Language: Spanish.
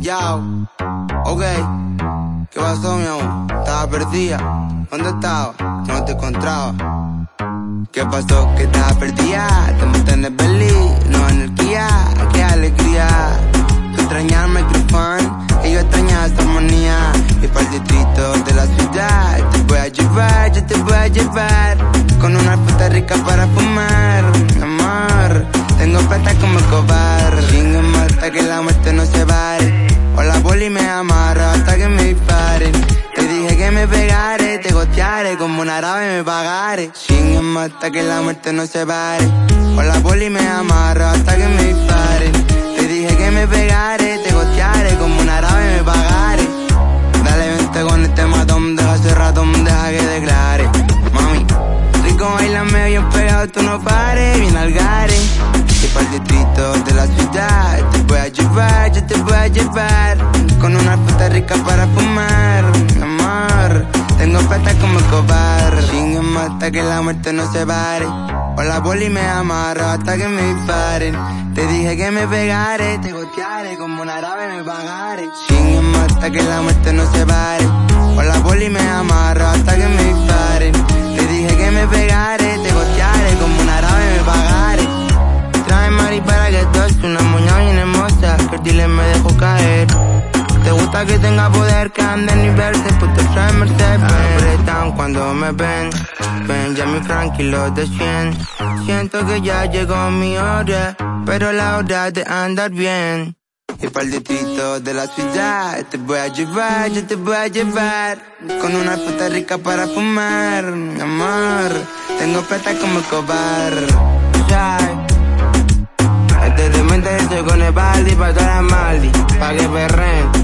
Yao, ok. ¿Qué pasó, mi amor? Estaba perdida. ¿Dónde estaba? No te encontraba. ¿Qué pasó? Que estaba perdida. Te monté en el belly, no energía. Qué alegría. Tú extrañarme, fan. Y yo extrañaba esta armonía. Y para el distrito de la ciudad. Te voy a llevar, yo te voy a llevar. Con una puta rica para fumar. Mi amor, tengo plata como cobar. Sin hasta que la muerte no se vale. O la poli me amarra hasta que me disparen. Te dije que me pegaré, te gotearé como una árabe me pagaré. Sin hasta que la muerte no se pare. O la poli me amarra hasta que me disparen. Te dije que me pegaré, te gotearé como una árabe me pagaré. Dale vente con este matón, deja ese ratón, deja que declare. Mami, rico bailame bien pegado, tú no pares, bien al Plata como cobar, sin hasta que la muerte no se pare. O la poli me amarra hasta que me disparen. Te dije que me pegaré, te gotearé como una árabe me pagaré. Sin hasta que la muerte no se pare. O la poli me amarra hasta que me disparen. Te dije que me pegaré, te gotearé como una árabe me pagaré. Trae mari para que toques una moña bien hermosa, que dile me dejó caer. Te gusta que tenga poder, que ande ni verse, pues te trae Mercedes. Cuando me ven, ven ya mi tranquilo de 100. Siento que ya llegó mi hora, pero la hora de andar bien. Y para el distrito de la ciudad te voy a llevar, yo te voy a llevar. Con una puta rica para fumar, mi amor. Tengo plata como cobar. Ya Este demente estoy con el baldi pa' todas las maldi. Pa' que perren